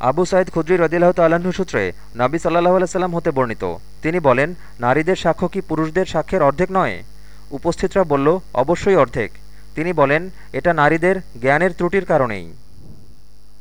আবু সাইদ খুদ্রি রদিল্লাহ তাল্লাহ্ন সূত্রে নাবি সাল্লাহ আলাইসাল্লাম হতে বর্ণিত। তিনি বলেন, নারীদের সাক্ষ্য কি পুরুষদের সাক্ষ্যের অর্ধেক নয়? উপস্থিতরা বলল, অবশ্যই অর্ধেক। তিনি বলেন, এটা নারীদের জ্ঞানের ত্রুটির কারণেই।